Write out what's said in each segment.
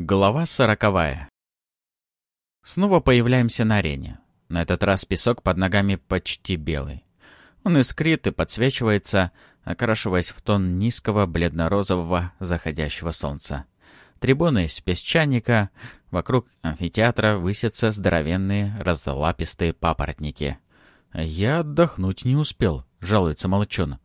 Глава сороковая. Снова появляемся на арене. На этот раз песок под ногами почти белый. Он искрит и подсвечивается, окрашиваясь в тон низкого бледно-розового заходящего солнца. Трибуны из песчаника, вокруг амфитеатра высятся здоровенные разлапистые папоротники. «Я отдохнуть не успел», — жалуется молчон.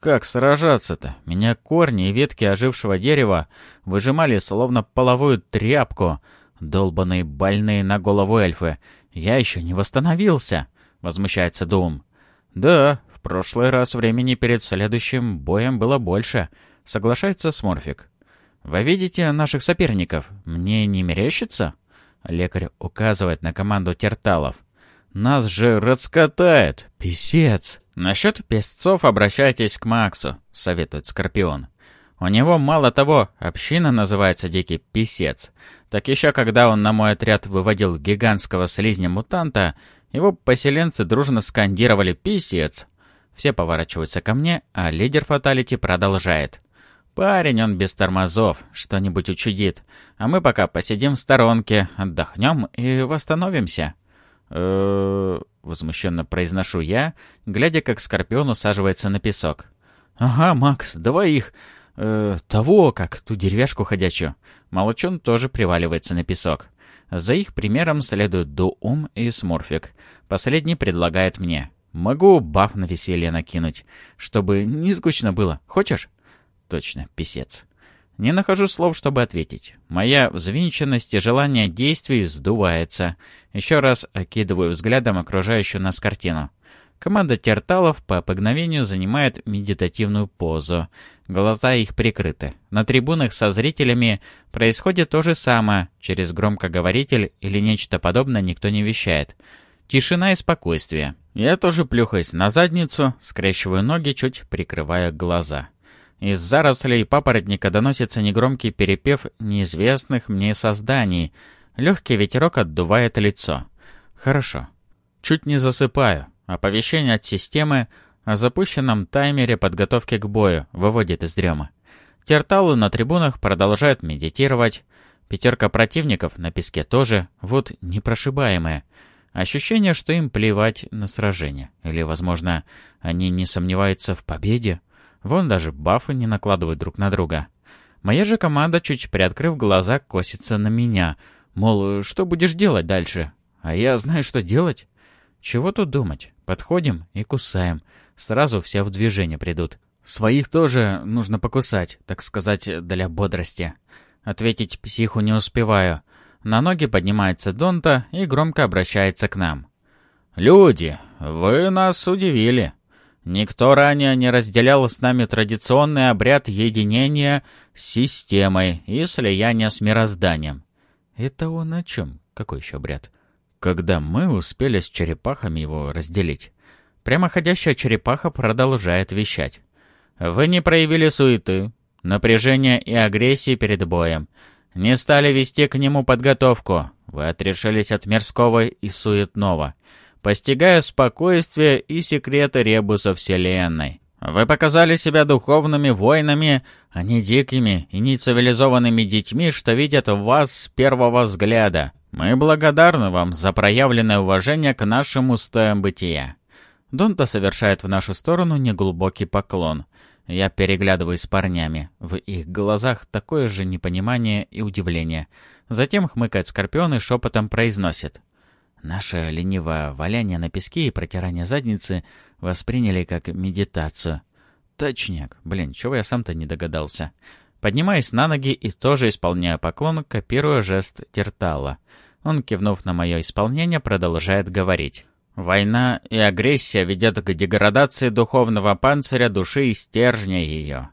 «Как сражаться-то? Меня корни и ветки ожившего дерева выжимали словно половую тряпку. Долбаные больные на голову эльфы. Я еще не восстановился», — возмущается Дум. «Да, в прошлый раз времени перед следующим боем было больше», — соглашается Сморфик. «Вы видите наших соперников? Мне не мерещится?» Лекарь указывает на команду терталов. «Нас же раскатает! Писец!» «Насчет песцов обращайтесь к Максу», — советует Скорпион. «У него, мало того, община называется Дикий Писец. Так еще когда он на мой отряд выводил гигантского слизня-мутанта, его поселенцы дружно скандировали «Писец». Все поворачиваются ко мне, а лидер Фаталити продолжает. Парень он без тормозов, что-нибудь учудит. А мы пока посидим в сторонке, отдохнем и восстановимся. Э возмущенно произношу я, глядя, как Скорпион усаживается на песок. «Ага, Макс, давай их... Э, того, как ту деревяшку ходячую». Молчун тоже приваливается на песок. За их примером следуют Дуум и Смурфик. Последний предлагает мне. «Могу баф на веселье накинуть, чтобы не скучно было. Хочешь?» Точно, писец. Не нахожу слов, чтобы ответить. Моя взвинченность и желание действий сдувается. Еще раз окидываю взглядом окружающую нас картину. Команда терталов по погновению занимает медитативную позу. Глаза их прикрыты. На трибунах со зрителями происходит то же самое. Через громкоговоритель или нечто подобное никто не вещает. Тишина и спокойствие. Я тоже плюхаюсь на задницу, скрещиваю ноги, чуть прикрывая глаза. Из зарослей папоротника доносится негромкий перепев неизвестных мне созданий. Легкий ветерок отдувает лицо. Хорошо. Чуть не засыпаю. Оповещение от системы о запущенном таймере подготовки к бою выводит из дрема. Терталы на трибунах продолжают медитировать. Пятерка противников на песке тоже, вот непрошибаемые. Ощущение, что им плевать на сражение. Или, возможно, они не сомневаются в победе. Вон даже бафы не накладывают друг на друга. Моя же команда, чуть приоткрыв глаза, косится на меня. Мол, что будешь делать дальше? А я знаю, что делать. Чего тут думать? Подходим и кусаем. Сразу все в движение придут. Своих тоже нужно покусать, так сказать, для бодрости. Ответить психу не успеваю. На ноги поднимается Донта и громко обращается к нам. «Люди, вы нас удивили. Никто ранее не разделял с нами традиционный обряд единения с системой и слияния с мирозданием. Это он о чем? Какой еще обряд? Когда мы успели с черепахами его разделить. Прямоходящая черепаха продолжает вещать. Вы не проявили суеты, напряжения и агрессии перед боем. Не стали вести к нему подготовку. Вы отрешились от мирского и суетного постигая спокойствие и секреты ребуса Вселенной. Вы показали себя духовными воинами, а не дикими и нецивилизованными детьми, что видят в вас с первого взгляда. Мы благодарны вам за проявленное уважение к нашим устоям бытия». Донта совершает в нашу сторону неглубокий поклон. Я переглядываюсь с парнями. В их глазах такое же непонимание и удивление. Затем хмыкает Скорпион и шепотом произносит. Наше ленивое валяние на песке и протирание задницы восприняли как медитацию. Точняк. Блин, чего я сам-то не догадался. Поднимаюсь на ноги и тоже исполняю поклон, копируя жест Тертала. Он, кивнув на мое исполнение, продолжает говорить. Война и агрессия ведет к деградации духовного панциря души и стержня ее.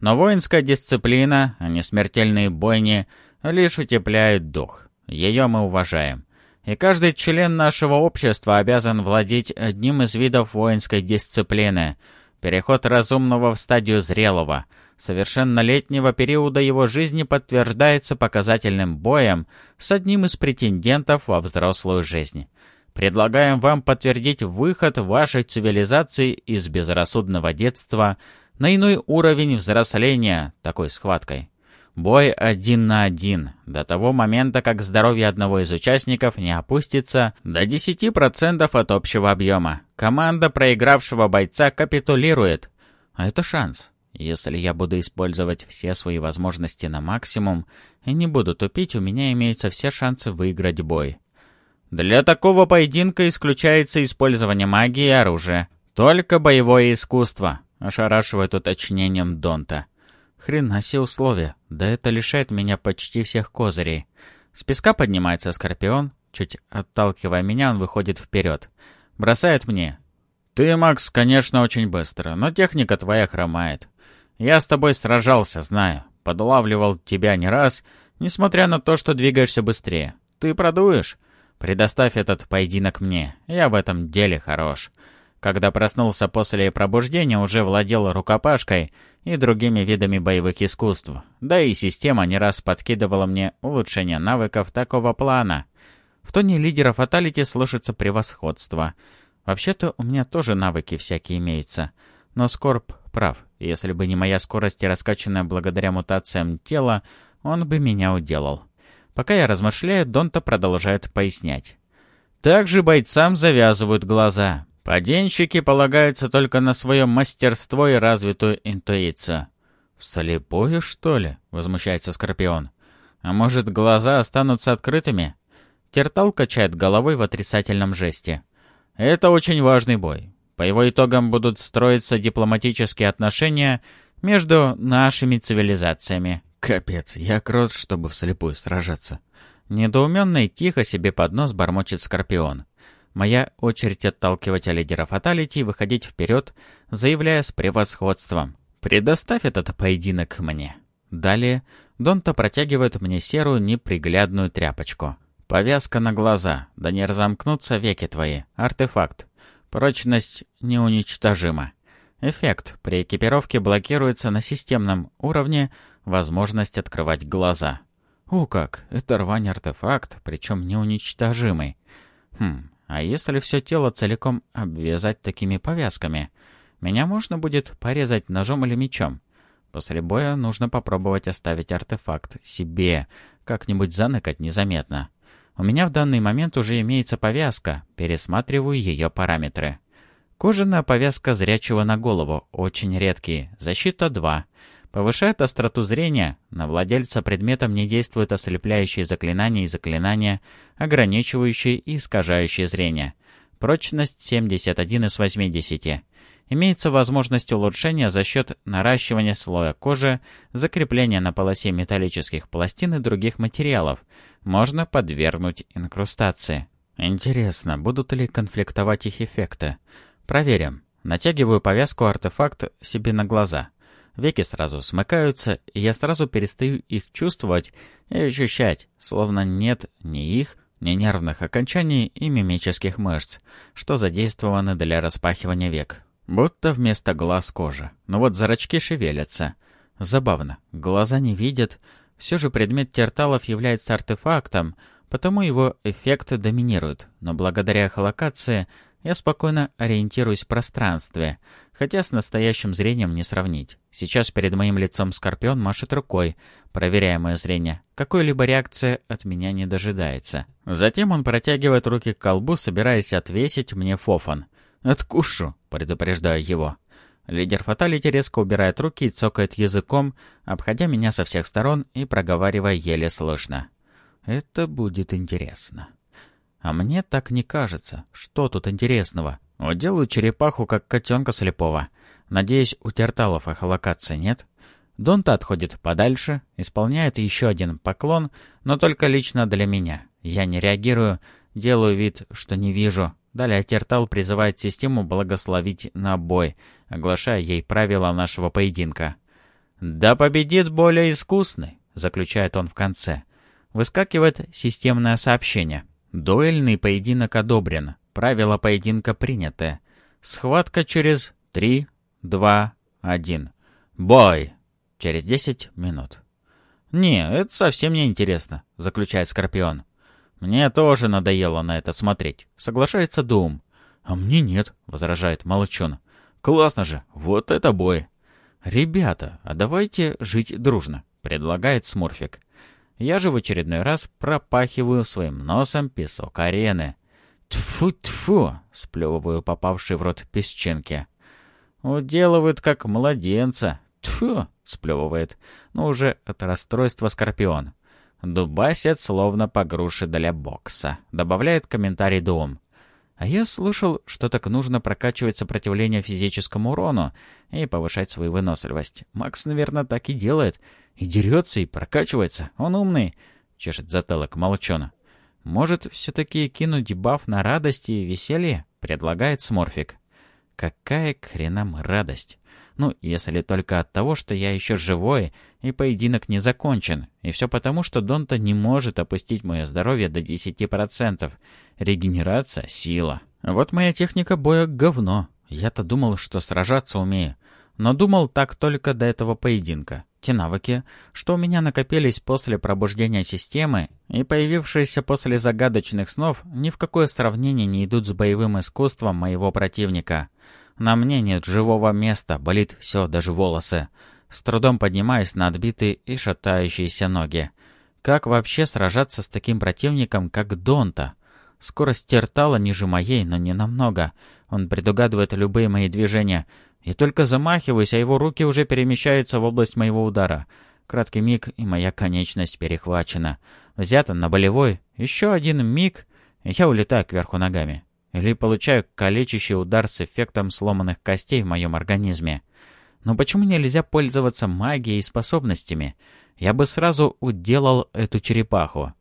Но воинская дисциплина, а не смертельные бойни, лишь утепляют дух. Ее мы уважаем и каждый член нашего общества обязан владеть одним из видов воинской дисциплины. Переход разумного в стадию зрелого, совершеннолетнего периода его жизни подтверждается показательным боем с одним из претендентов во взрослую жизнь. Предлагаем вам подтвердить выход вашей цивилизации из безрассудного детства на иной уровень взросления такой схваткой. Бой один на один, до того момента, как здоровье одного из участников не опустится до 10% от общего объема. Команда проигравшего бойца капитулирует. А это шанс. Если я буду использовать все свои возможности на максимум и не буду тупить, у меня имеются все шансы выиграть бой. Для такого поединка исключается использование магии и оружия. Только боевое искусство, ошарашивает уточнением Донта. Хрена себе условия, да это лишает меня почти всех козырей. С песка поднимается Скорпион, чуть отталкивая меня, он выходит вперед. Бросает мне. «Ты, Макс, конечно, очень быстро, но техника твоя хромает. Я с тобой сражался, знаю. Подлавливал тебя не раз, несмотря на то, что двигаешься быстрее. Ты продуешь? Предоставь этот поединок мне. Я в этом деле хорош. Когда проснулся после пробуждения, уже владел рукопашкой и другими видами боевых искусств. Да и система не раз подкидывала мне улучшение навыков такого плана. В тоне лидера Фаталити слышится превосходство. Вообще-то у меня тоже навыки всякие имеются. Но Скорб прав. Если бы не моя скорость и раскачанная благодаря мутациям тела, он бы меня уделал. Пока я размышляю, Донта продолжает пояснять. Также бойцам завязывают глаза. Поденщики полагаются только на свое мастерство и развитую интуицию. «Вслепую, что ли?» — возмущается Скорпион. «А может, глаза останутся открытыми?» Тертал качает головой в отрицательном жесте. «Это очень важный бой. По его итогам будут строиться дипломатические отношения между нашими цивилизациями. Капец, я крот, чтобы вслепую сражаться. Недоуменно и тихо себе под нос бормочет Скорпион. Моя очередь отталкивать лидера Фаталити и выходить вперед, заявляя с превосходством. «Предоставь этот поединок мне». Далее Донта протягивает мне серую неприглядную тряпочку. «Повязка на глаза, да не разомкнутся веки твои. Артефакт. Прочность неуничтожима. Эффект при экипировке блокируется на системном уровне, возможность открывать глаза. О как, это рвань-артефакт, причем неуничтожимый. Хм, а если все тело целиком обвязать такими повязками? Меня можно будет порезать ножом или мечом. После боя нужно попробовать оставить артефакт себе, как-нибудь заныкать незаметно. У меня в данный момент уже имеется повязка, пересматриваю ее параметры. Кожаная повязка зрячего на голову, очень редкие, защита 2. Повышает остроту зрения, на владельца предметом не действуют ослепляющие заклинания и заклинания, ограничивающие и искажающие зрение. Прочность 71 из 80. Имеется возможность улучшения за счет наращивания слоя кожи, закрепления на полосе металлических пластин и других материалов, можно подвергнуть инкрустации. Интересно, будут ли конфликтовать их эффекты? Проверим. Натягиваю повязку-артефакт себе на глаза. Веки сразу смыкаются, и я сразу перестаю их чувствовать и ощущать, словно нет ни их, ни нервных окончаний и мимических мышц, что задействованы для распахивания век. Будто вместо глаз кожа. Но вот зрачки шевелятся. Забавно. Глаза не видят, все же предмет терталов является артефактом, потому его эффекты доминируют, но благодаря эхолокации я спокойно ориентируюсь в пространстве, хотя с настоящим зрением не сравнить. Сейчас перед моим лицом Скорпион машет рукой, проверяя мое зрение. Какой-либо реакции от меня не дожидается. Затем он протягивает руки к колбу, собираясь отвесить мне фофан. «Откушу», — предупреждаю его. Лидер Фаталити резко убирает руки и цокает языком, обходя меня со всех сторон и проговаривая еле слышно. «Это будет интересно». А мне так не кажется. Что тут интересного? Уделаю черепаху, как котенка слепого. Надеюсь, у терталов эхолокации нет? Донта отходит подальше, исполняет еще один поклон, но только лично для меня. Я не реагирую, делаю вид, что не вижу, Далее Тертал призывает систему благословить на бой, оглашая ей правила нашего поединка. «Да победит более искусный», — заключает он в конце. Выскакивает системное сообщение. Дуэльный поединок одобрен. Правила поединка приняты. Схватка через 3, 2, 1. Бой! Через 10 минут. «Не, это совсем не интересно», — заключает Скорпион. «Мне тоже надоело на это смотреть», — соглашается Дум. «А мне нет», — возражает Молчун. «Классно же, вот это бой!» «Ребята, а давайте жить дружно», —— предлагает Смурфик. Я же в очередной раз пропахиваю своим носом песок арены. Тфу-тфу, сплевываю попавший в рот песчинки. Уделывают как младенца. Тфу, сплевывает, но уже от расстройства скорпион. Дубасят словно по груши для бокса, добавляет комментарий Дом. А я слышал, что так нужно прокачивать сопротивление физическому урону и повышать свою выносливость. Макс, наверное, так и делает. И дерется, и прокачивается. Он умный. Чешет затылок молчона. Может, все-таки кинуть дебаф на радость и веселье? Предлагает Сморфик. Какая к хренам радость? Ну, если только от того, что я еще живой, и поединок не закончен. И все потому, что Донта не может опустить мое здоровье до 10%. Регенерация — сила. Вот моя техника боя — говно. Я-то думал, что сражаться умею. Но думал так только до этого поединка. Те навыки, что у меня накопились после пробуждения системы и появившиеся после загадочных снов, ни в какое сравнение не идут с боевым искусством моего противника. На мне нет живого места, болит все, даже волосы. С трудом поднимаясь на отбитые и шатающиеся ноги. Как вообще сражаться с таким противником, как Донта? Скорость Тертала ниже моей, но не намного. Он предугадывает любые мои движения — и только замахиваюсь, а его руки уже перемещаются в область моего удара. Краткий миг, и моя конечность перехвачена. Взята на болевой. Еще один миг, и я улетаю кверху ногами. Или получаю калечащий удар с эффектом сломанных костей в моем организме. Но почему нельзя пользоваться магией и способностями? Я бы сразу уделал эту черепаху.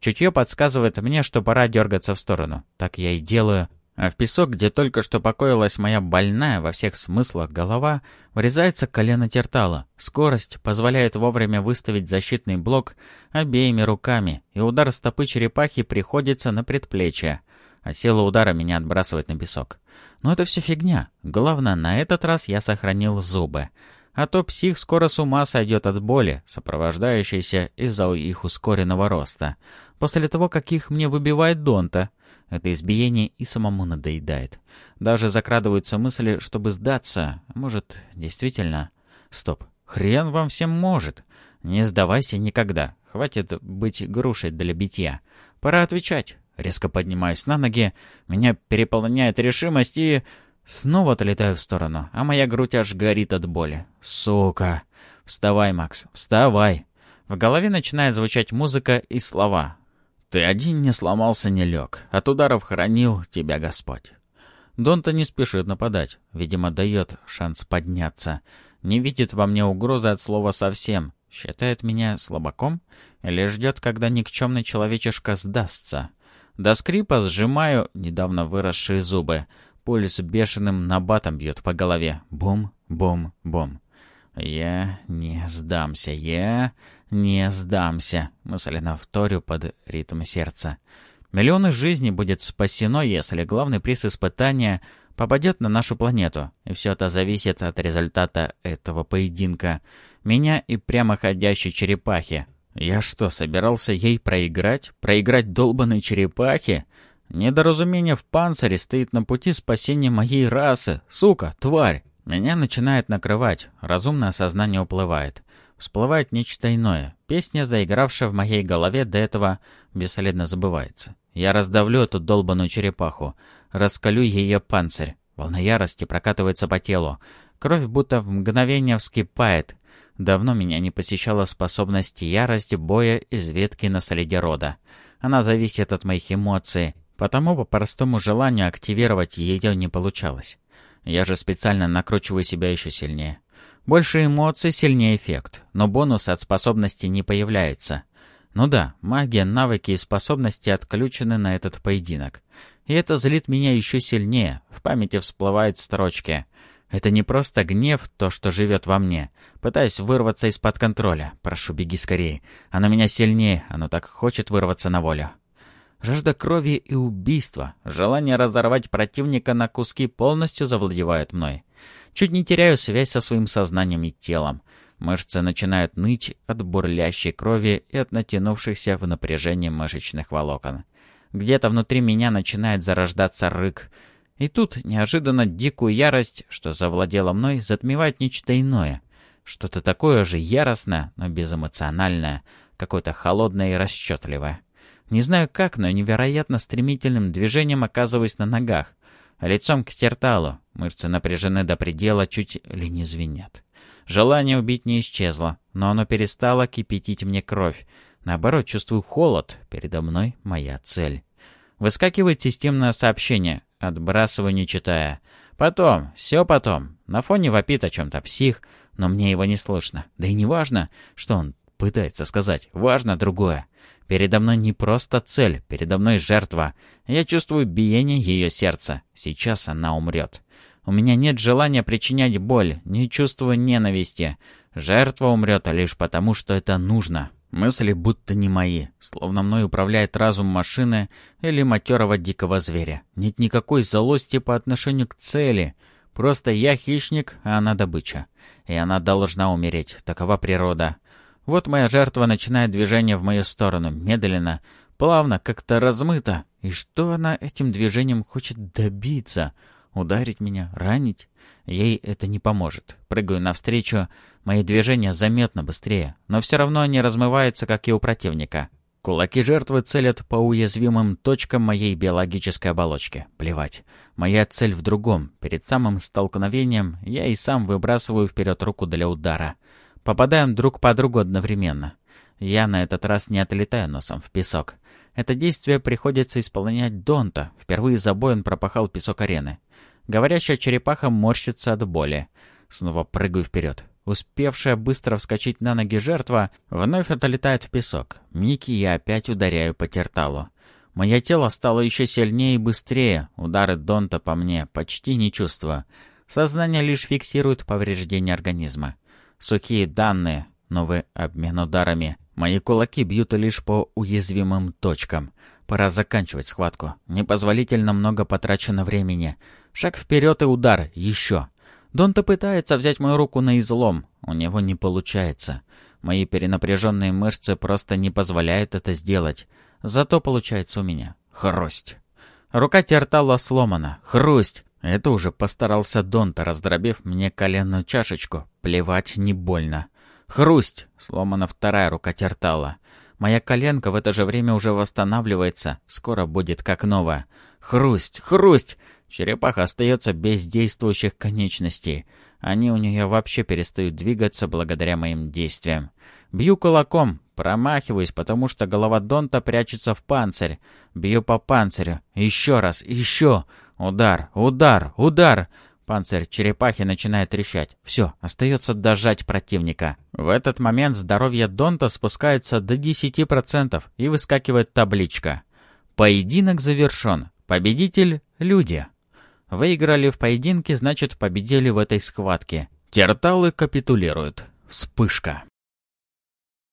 Чутье подсказывает мне, что пора дергаться в сторону. Так я и делаю. А в песок, где только что покоилась моя больная во всех смыслах голова, врезается колено тертала. Скорость позволяет вовремя выставить защитный блок обеими руками, и удар стопы черепахи приходится на предплечье. А сила удара меня отбрасывает на песок. Но это все фигня. Главное, на этот раз я сохранил зубы. А то псих скоро с ума сойдет от боли, сопровождающейся из-за их ускоренного роста. После того, как их мне выбивает Донта, это избиение и самому надоедает. Даже закрадываются мысли, чтобы сдаться. Может, действительно... Стоп. Хрен вам всем может. Не сдавайся никогда. Хватит быть грушей для битья. Пора отвечать. Резко поднимаюсь на ноги. Меня переполняет решимость и... Снова отлетаю в сторону, а моя грудь аж горит от боли. Сука. Вставай, Макс, вставай. В голове начинает звучать музыка и слова. Ты один не сломался, не лег. От ударов хранил тебя Господь. Донта не спешит нападать. Видимо, дает шанс подняться. Не видит во мне угрозы от слова совсем. Считает меня слабаком? Или ждет, когда никчемный человечишка сдастся? До скрипа сжимаю недавно выросшие зубы. Пульс бешеным набатом бьет по голове. Бум, бум, бум. Я не сдамся. Я «Не сдамся», — мысленно вторю под ритм сердца. Миллионы жизней будет спасено, если главный приз испытания попадет на нашу планету, и все это зависит от результата этого поединка. Меня и прямоходящей черепахи. Я что, собирался ей проиграть? Проиграть долбанной черепахе? Недоразумение в панцире стоит на пути спасения моей расы. Сука, тварь! Меня начинает накрывать, разумное сознание уплывает всплывает нечто иное. Песня, заигравшая в моей голове до этого, бесследно забывается. Я раздавлю эту долбаную черепаху, раскалю ее панцирь. Волна ярости прокатывается по телу. Кровь будто в мгновение вскипает. Давно меня не посещала способность ярости боя из ветки на следе рода. Она зависит от моих эмоций, потому по простому желанию активировать ее не получалось. Я же специально накручиваю себя еще сильнее. Больше эмоций, сильнее эффект, но бонус от способности не появляется. Ну да, магия, навыки и способности отключены на этот поединок. И это злит меня еще сильнее. В памяти всплывают строчки. Это не просто гнев, то, что живет во мне. Пытаюсь вырваться из-под контроля. Прошу, беги скорее. Оно меня сильнее, оно так хочет вырваться на волю. Жажда крови и убийства, желание разорвать противника на куски полностью завладевают мной. Чуть не теряю связь со своим сознанием и телом. Мышцы начинают ныть от бурлящей крови и от натянувшихся в напряжении мышечных волокон. Где-то внутри меня начинает зарождаться рык. И тут неожиданно дикую ярость, что завладела мной, затмевает нечто иное. Что-то такое же яростное, но безэмоциональное, какое-то холодное и расчетливое. Не знаю как, но невероятно стремительным движением оказываюсь на ногах. Лицом к терталу. Мышцы напряжены до предела, чуть ли не звенят. Желание убить не исчезло, но оно перестало кипятить мне кровь. Наоборот, чувствую холод. Передо мной моя цель. Выскакивает системное сообщение. Отбрасываю, не читая. Потом, все потом. На фоне вопит о чем-то псих, но мне его не слышно. Да и не важно, что он пытается сказать. Важно другое. Передо мной не просто цель, передо мной жертва. Я чувствую биение ее сердца. Сейчас она умрет. У меня нет желания причинять боль, не чувствую ненависти. Жертва умрет лишь потому, что это нужно. Мысли будто не мои, словно мной управляет разум машины или матерого дикого зверя. Нет никакой злости по отношению к цели. Просто я хищник, а она добыча. И она должна умереть, такова природа. Вот моя жертва начинает движение в мою сторону, медленно, плавно, как-то размыто. И что она этим движением хочет добиться? Ударить меня? Ранить? Ей это не поможет. Прыгаю навстречу, мои движения заметно быстрее, но все равно они размываются, как и у противника. Кулаки жертвы целят по уязвимым точкам моей биологической оболочки. Плевать. Моя цель в другом. Перед самым столкновением я и сам выбрасываю вперед руку для удара. Попадаем друг по другу одновременно. Я на этот раз не отлетаю носом в песок. Это действие приходится исполнять Донта. Впервые за бой он пропахал песок арены. Говорящая черепаха морщится от боли. Снова прыгаю вперед. Успевшая быстро вскочить на ноги жертва вновь отлетает в песок. Мики я опять ударяю по терталу. Мое тело стало еще сильнее и быстрее. Удары Донта по мне почти не чувствую. Сознание лишь фиксирует повреждения организма. Сухие данные, новый обмен ударами. Мои кулаки бьют лишь по уязвимым точкам. Пора заканчивать схватку. Непозволительно много потрачено времени. Шаг вперед и удар. Еще. Донта пытается взять мою руку на излом. У него не получается. Мои перенапряженные мышцы просто не позволяют это сделать. Зато получается у меня. Хрусть. Рука Тертала сломана. Хрусть. Это уже постарался Донта, раздробив мне коленную чашечку. Плевать не больно. Хрусть! Сломана вторая рука Тертала. Моя коленка в это же время уже восстанавливается. Скоро будет как новая. Хрусть! Хрусть! Черепаха остается без действующих конечностей. Они у нее вообще перестают двигаться благодаря моим действиям. Бью кулаком, промахиваюсь, потому что голова Донта прячется в панцирь. Бью по панцирю. Еще раз, еще. Удар, удар, удар. Панцирь черепахи начинает трещать. Все, остается дожать противника. В этот момент здоровье Донта спускается до 10% и выскакивает табличка. Поединок завершен. Победитель — люди. Выиграли в поединке, значит, победили в этой схватке. Терталы капитулируют. Вспышка.